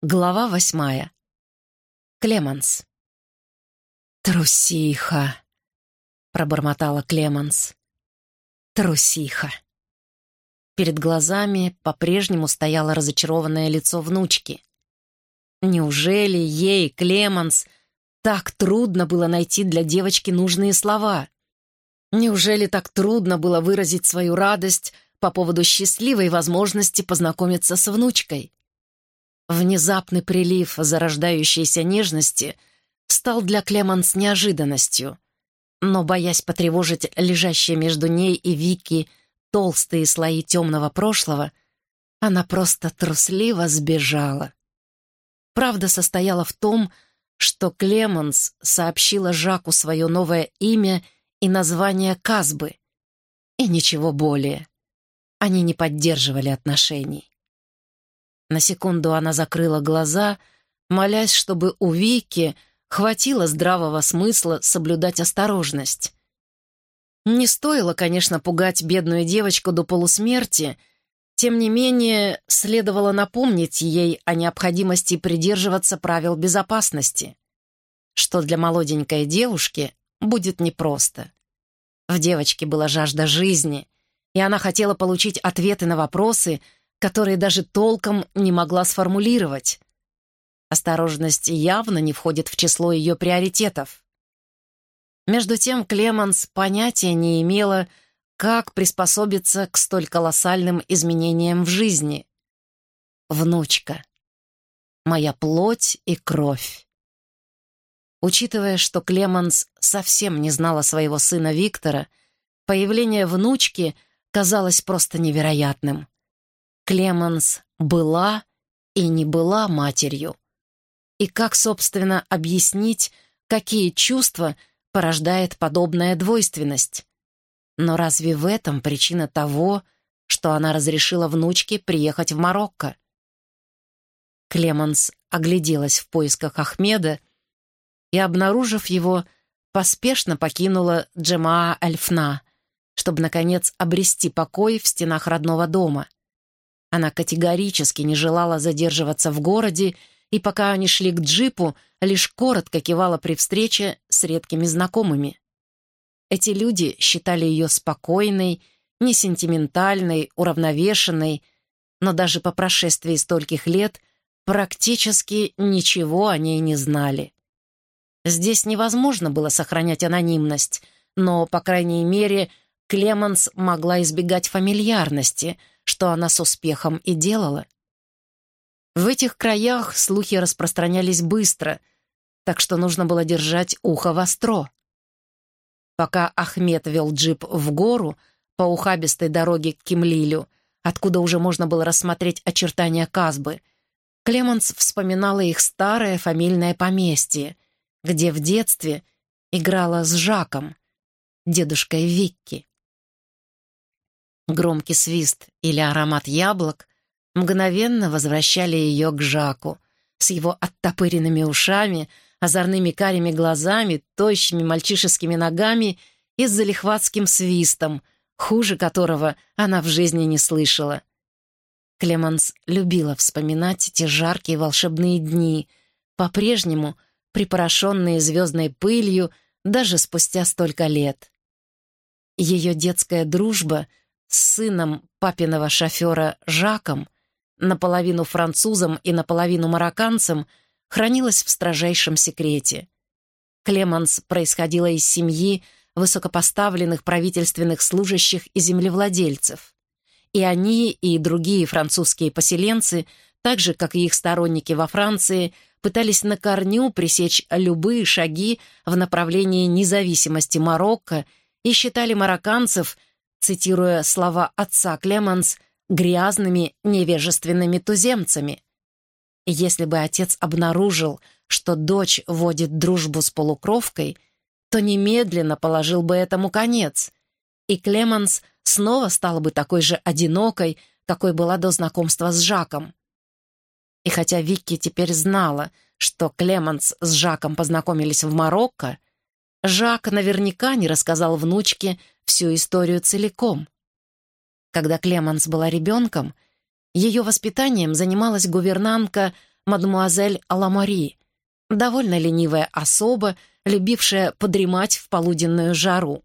Глава восьмая. Клеманс. «Трусиха!» — пробормотала Клеманс. «Трусиха!» Перед глазами по-прежнему стояло разочарованное лицо внучки. Неужели ей, Клеманс, так трудно было найти для девочки нужные слова? Неужели так трудно было выразить свою радость по поводу счастливой возможности познакомиться с внучкой? Внезапный прилив зарождающейся нежности стал для Клеманс неожиданностью. Но, боясь потревожить лежащие между ней и Вики толстые слои темного прошлого, она просто трусливо сбежала. Правда состояла в том, что Клеманс сообщила Жаку свое новое имя и название Казбы. И ничего более. Они не поддерживали отношений. На секунду она закрыла глаза, молясь, чтобы у Вики хватило здравого смысла соблюдать осторожность. Не стоило, конечно, пугать бедную девочку до полусмерти, тем не менее, следовало напомнить ей о необходимости придерживаться правил безопасности, что для молоденькой девушки будет непросто. В девочке была жажда жизни, и она хотела получить ответы на вопросы, которые даже толком не могла сформулировать. Осторожность явно не входит в число ее приоритетов. Между тем Клеманс понятия не имела, как приспособиться к столь колоссальным изменениям в жизни. Внучка. Моя плоть и кровь. Учитывая, что Клеманс совсем не знала своего сына Виктора, появление внучки казалось просто невероятным. Клеменс была и не была матерью. И как, собственно, объяснить, какие чувства порождает подобная двойственность? Но разве в этом причина того, что она разрешила внучке приехать в Марокко? Клеменс огляделась в поисках Ахмеда и, обнаружив его, поспешно покинула Джемаа Альфна, чтобы, наконец, обрести покой в стенах родного дома — она категорически не желала задерживаться в городе, и пока они шли к джипу, лишь коротко кивала при встрече с редкими знакомыми. Эти люди считали ее спокойной, несентиментальной, уравновешенной, но даже по прошествии стольких лет практически ничего о ней не знали. Здесь невозможно было сохранять анонимность, но, по крайней мере, Клеменс могла избегать фамильярности — что она с успехом и делала. В этих краях слухи распространялись быстро, так что нужно было держать ухо востро. Пока Ахмед вел джип в гору по ухабистой дороге к Кимлилю, откуда уже можно было рассмотреть очертания Казбы, Клеманс вспоминала их старое фамильное поместье, где в детстве играла с Жаком, дедушкой Викки. Громкий свист или аромат яблок мгновенно возвращали ее к Жаку с его оттопыренными ушами, озорными карими глазами, тощими мальчишескими ногами и с залихватским свистом, хуже которого она в жизни не слышала. Клеманс любила вспоминать те жаркие волшебные дни, по-прежнему припорошенные звездной пылью даже спустя столько лет. Ее детская дружба — с сыном папиного шофера Жаком, наполовину французом и наполовину марокканцем, хранилась в строжайшем секрете. Клеманс происходила из семьи высокопоставленных правительственных служащих и землевладельцев. И они, и другие французские поселенцы, так же, как и их сторонники во Франции, пытались на корню пресечь любые шаги в направлении независимости Марокко и считали марокканцев – цитируя слова отца Клеманс, грязными, невежественными туземцами. Если бы отец обнаружил, что дочь водит дружбу с полукровкой, то немедленно положил бы этому конец, и Клеманс снова стала бы такой же одинокой, какой была до знакомства с Жаком. И хотя Викки теперь знала, что Клеманс с Жаком познакомились в Марокко, Жак наверняка не рассказал внучке всю историю целиком. Когда Клеманс была ребенком, ее воспитанием занималась гувернантка мадмуазель Аламари, довольно ленивая особа, любившая подремать в полуденную жару.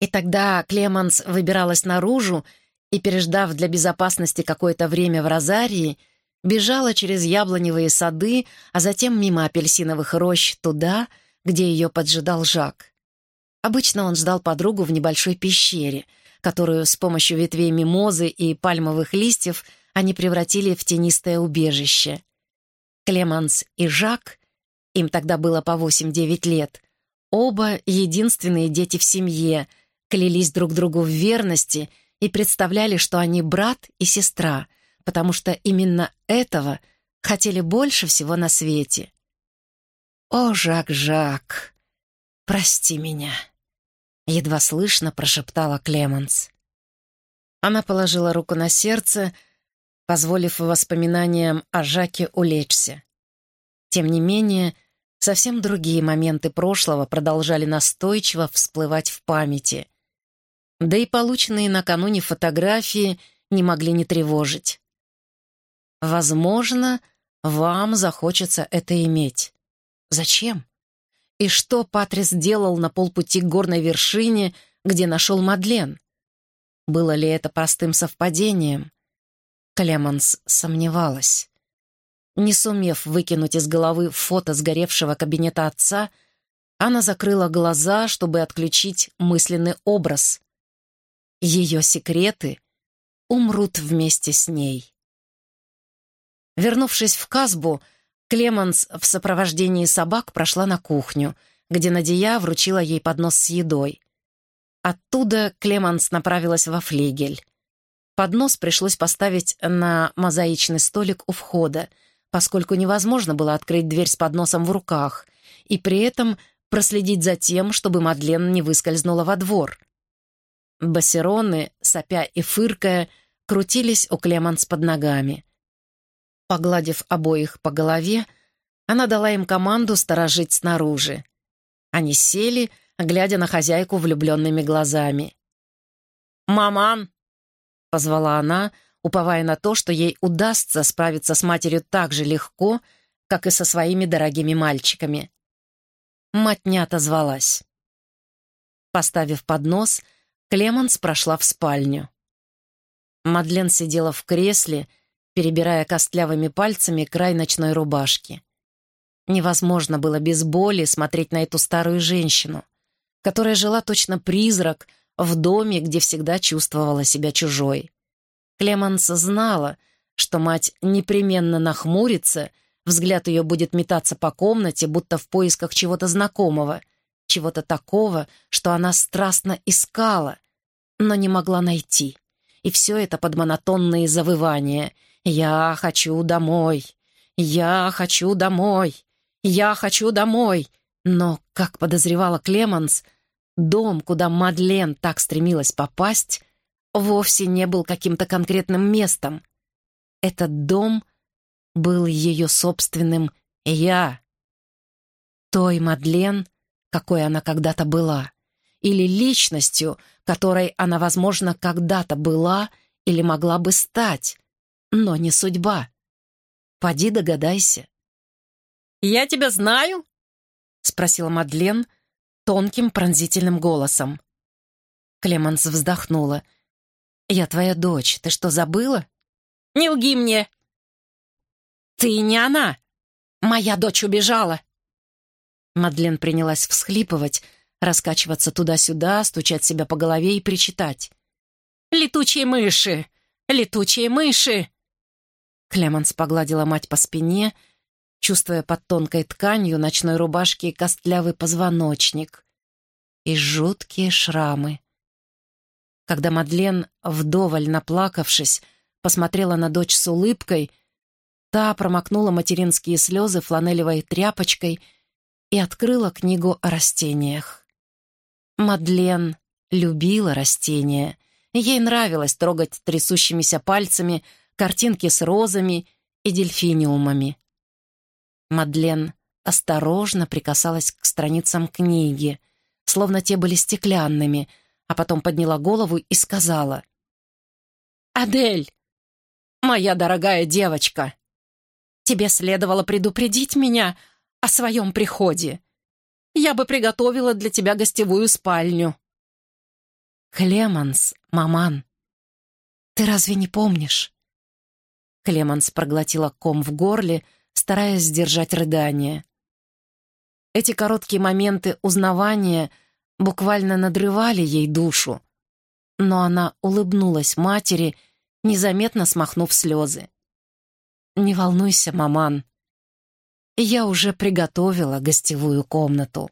И тогда Клеманс выбиралась наружу и, переждав для безопасности какое-то время в Розарии, бежала через яблоневые сады, а затем мимо апельсиновых рощ туда, где ее поджидал Жак. Обычно он ждал подругу в небольшой пещере, которую с помощью ветвей мимозы и пальмовых листьев они превратили в тенистое убежище. Клеманс и Жак, им тогда было по 8-9 лет, оба единственные дети в семье, клялись друг другу в верности и представляли, что они брат и сестра, потому что именно этого хотели больше всего на свете. «О, Жак-Жак, прости меня», — едва слышно прошептала Клеменс. Она положила руку на сердце, позволив воспоминаниям о Жаке улечься. Тем не менее, совсем другие моменты прошлого продолжали настойчиво всплывать в памяти. Да и полученные накануне фотографии не могли не тревожить. Возможно, вам захочется это иметь. Зачем? И что Патрис делал на полпути к горной вершине, где нашел Мадлен? Было ли это простым совпадением? Клеманс сомневалась. Не сумев выкинуть из головы фото сгоревшего кабинета отца, она закрыла глаза, чтобы отключить мысленный образ. Ее секреты умрут вместе с ней. Вернувшись в Казбу, Клеманс в сопровождении собак прошла на кухню, где Надия вручила ей поднос с едой. Оттуда Клеманс направилась во флигель. Поднос пришлось поставить на мозаичный столик у входа, поскольку невозможно было открыть дверь с подносом в руках и при этом проследить за тем, чтобы Мадлен не выскользнула во двор. Басероны, сопя и фыркая, крутились у Клеманс под ногами. Погладив обоих по голове, она дала им команду сторожить снаружи. Они сели, глядя на хозяйку влюбленными глазами. «Маман!» — позвала она, уповая на то, что ей удастся справиться с матерью так же легко, как и со своими дорогими мальчиками. Мать не отозвалась. Поставив поднос, Клеманс прошла в спальню. Мадлен сидела в кресле, перебирая костлявыми пальцами край ночной рубашки. Невозможно было без боли смотреть на эту старую женщину, которая жила точно призрак в доме, где всегда чувствовала себя чужой. Клеманс знала, что мать непременно нахмурится, взгляд ее будет метаться по комнате, будто в поисках чего-то знакомого, чего-то такого, что она страстно искала, но не могла найти. И все это под монотонные завывания — «Я хочу домой! Я хочу домой! Я хочу домой!» Но, как подозревала Клеманс, дом, куда Мадлен так стремилась попасть, вовсе не был каким-то конкретным местом. Этот дом был ее собственным «я». Той Мадлен, какой она когда-то была, или личностью, которой она, возможно, когда-то была или могла бы стать, но не судьба. Поди догадайся. «Я тебя знаю?» — спросила Мадлен тонким пронзительным голосом. Клеманс вздохнула. «Я твоя дочь. Ты что, забыла?» «Не лги мне!» «Ты не она! Моя дочь убежала!» Мадлен принялась всхлипывать, раскачиваться туда-сюда, стучать себя по голове и причитать. «Летучие мыши! Летучие мыши!» Клеманс погладила мать по спине, чувствуя под тонкой тканью ночной рубашки костлявый позвоночник и жуткие шрамы. Когда Мадлен, вдоволь наплакавшись, посмотрела на дочь с улыбкой, та промокнула материнские слезы фланелевой тряпочкой и открыла книгу о растениях. Мадлен любила растения. Ей нравилось трогать трясущимися пальцами — картинки с розами и дельфиниумами. Мадлен осторожно прикасалась к страницам книги, словно те были стеклянными, а потом подняла голову и сказала. «Адель, моя дорогая девочка, Тебе следовало предупредить меня о своем приходе. Я бы приготовила для тебя гостевую спальню». «Клеманс, маман, ты разве не помнишь?» Клеманс проглотила ком в горле, стараясь сдержать рыдание. Эти короткие моменты узнавания буквально надрывали ей душу, но она улыбнулась матери, незаметно смахнув слезы. «Не волнуйся, маман. Я уже приготовила гостевую комнату».